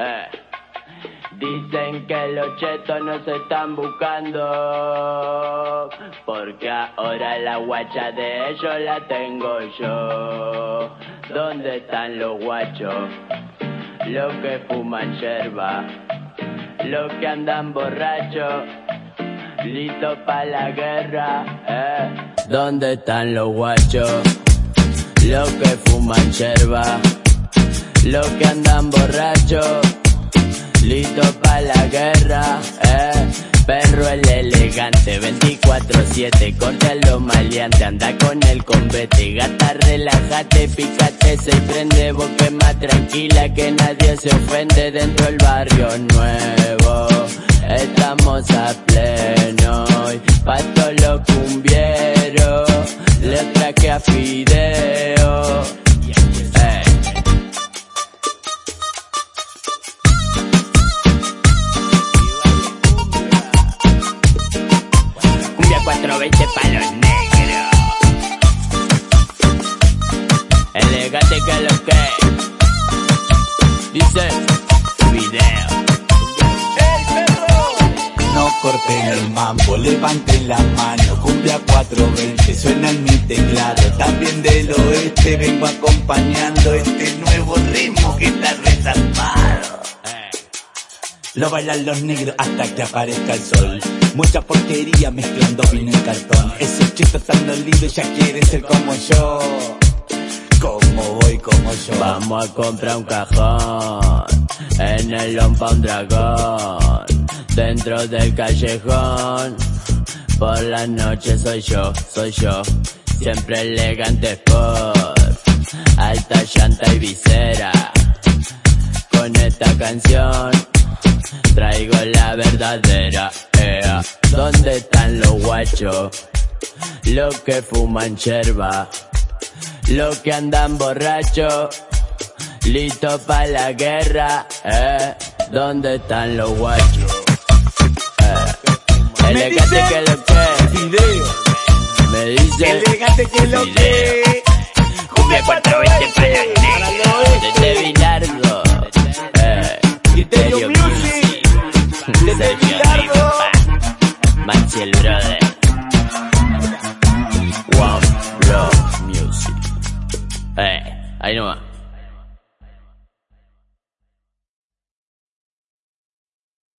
Eh. Dicen que los chetos nos están buscando Porque ahora la guacha de ellos la tengo yo ¿Dónde están los guachos? Los que fuman yerba Los que andan borrachos Listos para la guerra eh. ¿Dónde están los guachos? Los que fuman yerba Los que andan borrachos Listo pa' la guerra, eh. Perro el elegante, 24-7, corta lo maleante, anda con el combate, gata relájate, pícate, se prende, boque más tranquila que nadie se ofende dentro del barrio nuevo. Estamos a pleno, a Fideo. eh. Cumbia 420 pa' los negros. Elegante que lo que dice video. No corten el mambo, levanten la mano, cumbia 420, suena en mi teclado, también del oeste vengo acompañando este nuevo ritmo que está resaltado. Eh. Lo bailan los negros hasta que aparezca el sol. Mucha porquería mezclando vino y cartón. Esos chistes tan dolidos ya quieren ser como yo. Como voy, como yo. Vamos a comprar un cajón en el lompa un dragón dentro del callejón. Por la noche soy yo, soy yo, siempre elegante sport, alta llanta y visera. Con esta canción traigo la verdadera. ea. ¿Dónde están los guachos? Los que fuman yerba. Los que andan borrachos, listos para la guerra, eh. ¿Dónde están los guachos? Eh. Elegante que lo que, Video, me dice, elegante que lo que. Cumbia 420 pa' los negros. desde Bilardo, eh. Criterio Music, desde Bilardo. Ripa, Maxi el brother, One Bro Music, eh. Ahí nomás.